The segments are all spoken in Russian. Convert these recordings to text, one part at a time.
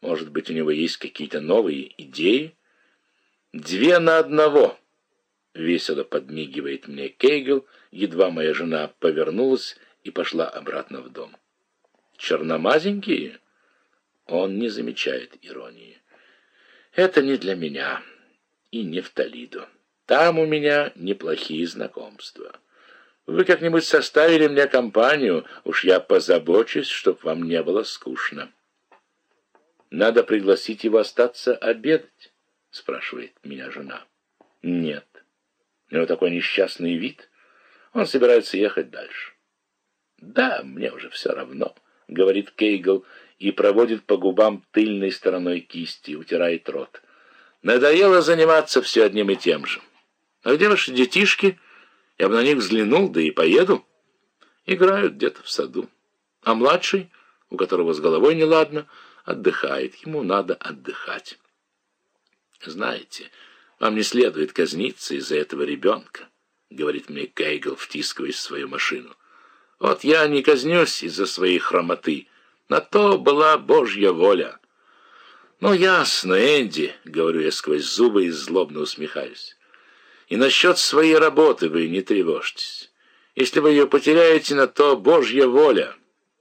Может быть, у него есть какие-то новые идеи? Две на одного. Весело подмигивает мне Кейгл, едва моя жена повернулась и пошла обратно в дом. Черномазенькие? Он не замечает иронии. Это не для меня и не в Толидо. Там у меня неплохие знакомства. Вы как-нибудь составили мне компанию, уж я позабочусь, чтоб вам не было скучно. Надо пригласить его остаться обедать, спрашивает меня жена. Нет. У него такой несчастный вид. Он собирается ехать дальше. Да, мне уже все равно, говорит Кейгл и проводит по губам тыльной стороной кисти, утирает рот. Надоело заниматься все одним и тем же. А где ваши детишки? Я бы на них взглянул, да и поеду. Играют где-то в саду. А младший, у которого с головой неладно, отдыхает. Ему надо отдыхать. Знаете, вам не следует казниться из-за этого ребенка, говорит мне Кейгл, втискиваясь в свою машину. Вот я не казнюсь из-за своей хромоты. На то была Божья воля. «Ну, ясно, Энди», — говорю я сквозь зубы и злобно усмехаюсь. «И насчет своей работы вы не тревожьтесь. Если вы ее потеряете, на то Божья воля».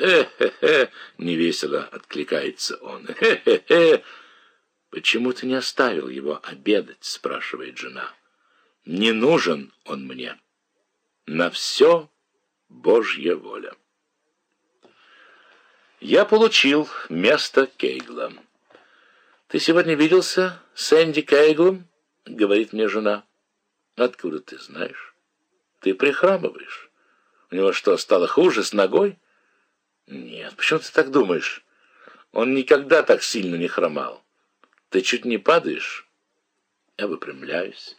«Э-хе-хе!» — невесело откликается он. «Э-хе-хе!» «Почему ты не оставил его обедать?» — спрашивает жена. «Не нужен он мне. На все Божья воля». Я получил место Кейгла. «Ты сегодня виделся с Энди Кейглом?» — говорит мне жена. «Откуда ты знаешь? Ты прихрамываешь. У него что, стало хуже с ногой?» «Нет, почему ты так думаешь? Он никогда так сильно не хромал. Ты чуть не падаешь?» Я выпрямляюсь,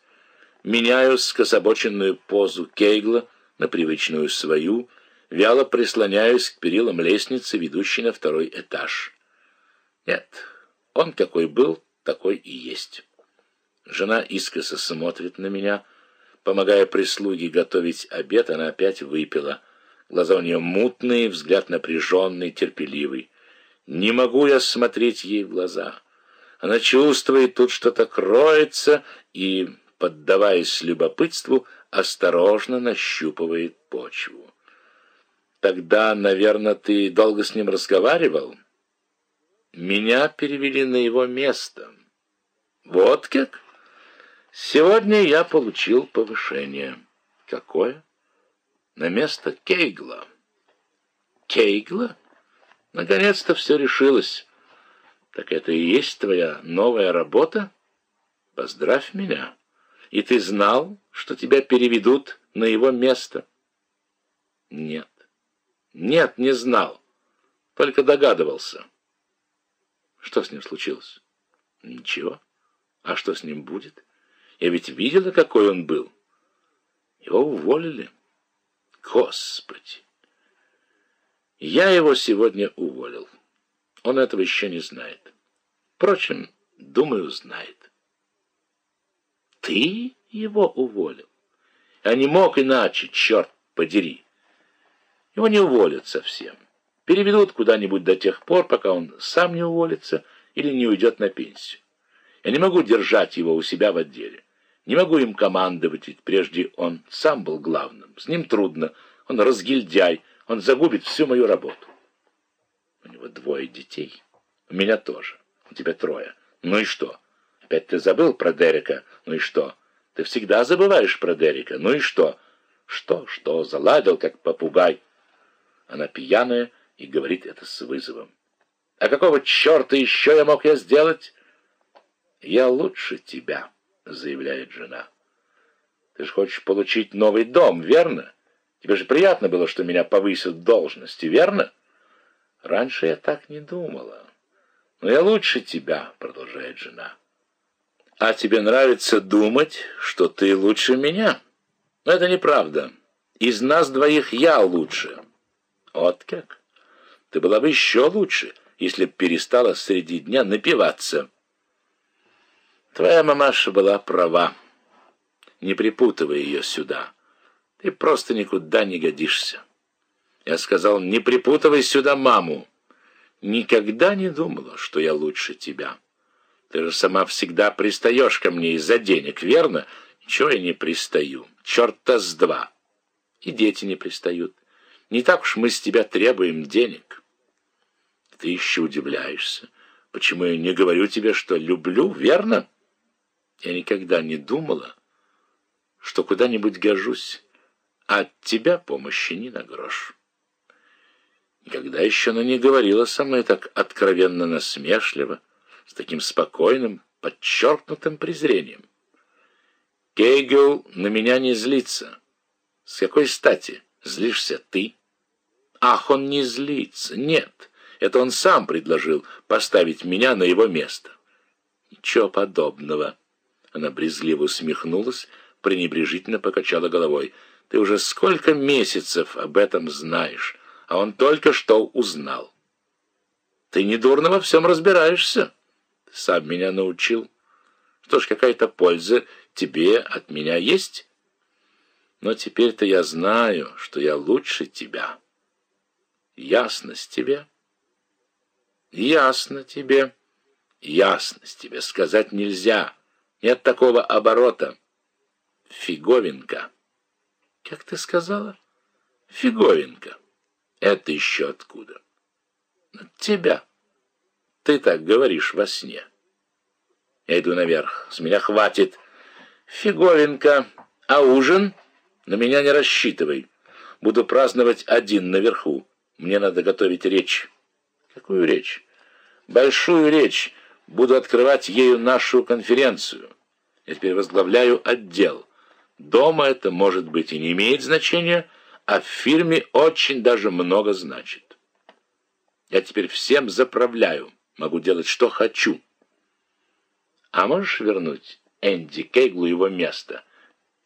меняю скособоченную позу Кейгла на привычную свою, вяло прислоняюсь к перилам лестницы, ведущей на второй этаж. «Нет». Он какой был, такой и есть. Жена искоса смотрит на меня. Помогая прислуге готовить обед, она опять выпила. Глаза у нее мутные, взгляд напряженный, терпеливый. Не могу я смотреть ей в глаза. Она чувствует, тут что-то кроется и, поддаваясь любопытству, осторожно нащупывает почву. «Тогда, наверное, ты долго с ним разговаривал?» Меня перевели на его место. Вот как? Сегодня я получил повышение. Какое? На место Кейгла. Кейгла? Наконец-то все решилось. Так это и есть твоя новая работа? Поздравь меня. И ты знал, что тебя переведут на его место? Нет. Нет, не знал. Только догадывался. Что с ним случилось? Ничего. А что с ним будет? Я ведь видела, какой он был. Его уволили. Господи! Я его сегодня уволил. Он этого еще не знает. Впрочем, думаю, знает. Ты его уволил? Я не мог иначе, черт подери. Его не уволят совсем. Переведут куда-нибудь до тех пор, пока он сам не уволится или не уйдет на пенсию. Я не могу держать его у себя в отделе. Не могу им командовать, ведь прежде он сам был главным. С ним трудно. Он разгильдяй. Он загубит всю мою работу. У него двое детей. У меня тоже. У тебя трое. Ну и что? Опять ты забыл про Дерека? Ну и что? Ты всегда забываешь про Дерека. Ну и что? Что, что? Заладил, как попугай. Она пьяная и говорит это с вызовом. «А какого черта еще я мог я сделать?» «Я лучше тебя», — заявляет жена. «Ты же хочешь получить новый дом, верно? Тебе же приятно было, что меня повысят в должности, верно?» «Раньше я так не думала. Но я лучше тебя», — продолжает жена. «А тебе нравится думать, что ты лучше меня?» «Но это неправда. Из нас двоих я лучше». «Вот как?» Ты была бы еще лучше, если б перестала среди дня напиваться. Твоя мамаша была права. Не припутывай ее сюда. Ты просто никуда не годишься. Я сказал, не припутывай сюда маму. никогда не думала, что я лучше тебя. Ты же сама всегда пристаешь ко мне из-за денег, верно? Чего я не пристаю? Черта с два. И дети не пристают. Не так уж мы с тебя требуем денег. Ты еще удивляешься, почему я не говорю тебе, что люблю, верно? Я никогда не думала, что куда-нибудь гожусь, а от тебя помощи ни на грош. Никогда еще она не говорила со мной так откровенно насмешливо, с таким спокойным, подчеркнутым презрением. Кейгел на меня не злится. С какой стати злишься ты? Ах, он не злится, нет. Это он сам предложил поставить меня на его место. Ничего подобного. Она брезгливо усмехнулась, пренебрежительно покачала головой. Ты уже сколько месяцев об этом знаешь? а он только что узнал. Ты недурно во всем разбираешься. Сам меня научил. Что ж, какая-то польза тебе от меня есть? Но теперь-то я знаю, что я лучше тебя. Ясность тебе? Ясно тебе. Ясность тебе сказать нельзя. Нет такого оборота. Фиговинка. Как ты сказала? Фиговинка. Это еще откуда? От тебя. Ты так говоришь во сне. Я иду наверх. С меня хватит. Фиговинка. А ужин? На меня не рассчитывай. Буду праздновать один наверху. Мне надо готовить речь. Какую речь? Большую речь. Буду открывать ею нашу конференцию. Я теперь возглавляю отдел. Дома это, может быть, и не имеет значения, а в фирме очень даже много значит. Я теперь всем заправляю, могу делать, что хочу. А можешь вернуть Энди Кейглу его место?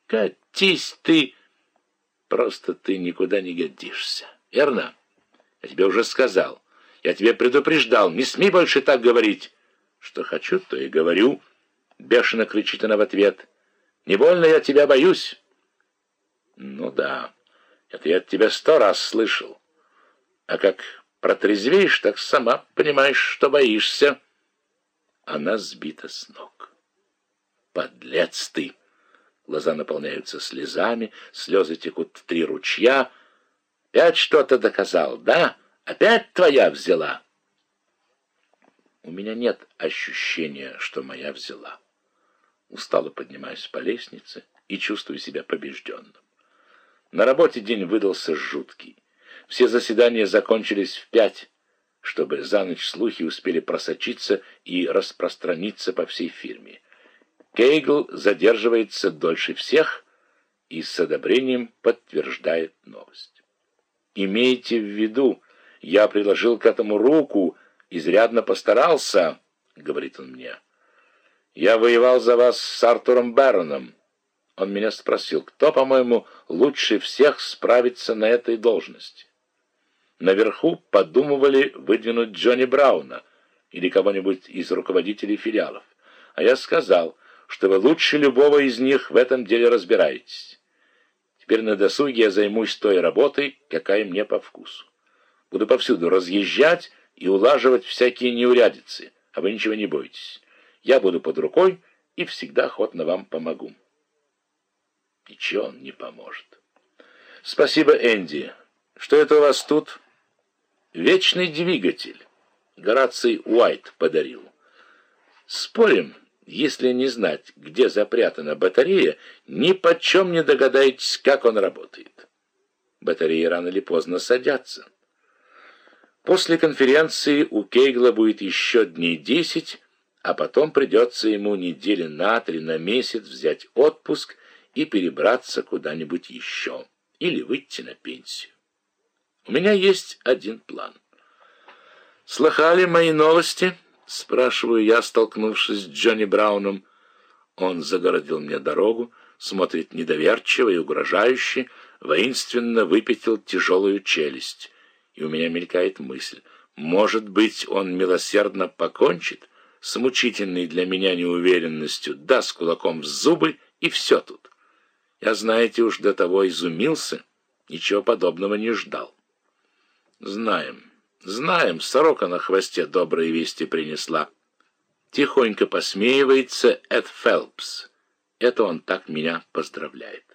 Катись ты! Просто ты никуда не годишься, верно? Я тебе уже сказал. Я тебе предупреждал, не смей больше так говорить. Что хочу, то и говорю. Бешено кричит она в ответ. Не больно я тебя боюсь. Ну да. Это я от тебя сто раз слышал. А как протрезвеешь, так сама понимаешь, что боишься. Она сбита с ног. Подлец ты! Глаза наполняются слезами, слезы текут в три ручья. Опять что-то доказал, да? Опять твоя взяла? У меня нет ощущения, что моя взяла. Устало поднимаюсь по лестнице и чувствую себя побежденным. На работе день выдался жуткий. Все заседания закончились в пять, чтобы за ночь слухи успели просочиться и распространиться по всей фирме. Кейгл задерживается дольше всех и с одобрением подтверждает новость. «Имейте в виду, я приложил к этому руку, изрядно постарался», — говорит он мне. «Я воевал за вас с Артуром Барроном. Он меня спросил, кто, по-моему, лучше всех справится на этой должности. Наверху подумывали выдвинуть Джонни Брауна или кого-нибудь из руководителей филиалов. А я сказал, что вы лучше любого из них в этом деле разбираетесь. Теперь на досуге я займусь той работой, какая мне по вкусу. Буду повсюду разъезжать и улаживать всякие неурядицы, а вы ничего не бойтесь. Я буду под рукой и всегда охотно вам помогу. Ничего он не поможет. Спасибо, Энди. Что это у вас тут? Вечный двигатель. Гораций Уайт подарил. Спорим, если не знать, где запрятана батарея, ни почем не догадаетесь, как он работает. Батареи рано или поздно садятся. После конференции у Кейгла будет еще дней десять, а потом придется ему недели на три, на месяц взять отпуск и перебраться куда-нибудь еще, или выйти на пенсию. У меня есть один план. «Слыхали мои новости?» — спрашиваю я, столкнувшись с Джонни Брауном. Он загородил мне дорогу, смотрит недоверчиво и угрожающе, воинственно выпятил тяжелую челюсть. И у меня мелькает мысль, может быть, он милосердно покончит с мучительной для меня неуверенностью, даст кулаком в зубы, и все тут. Я, знаете, уж до того изумился, ничего подобного не ждал. Знаем, Знаем, сорока на хвосте добрые вести принесла. Тихонько посмеивается Эд Фелпс. Это он так меня поздравляет.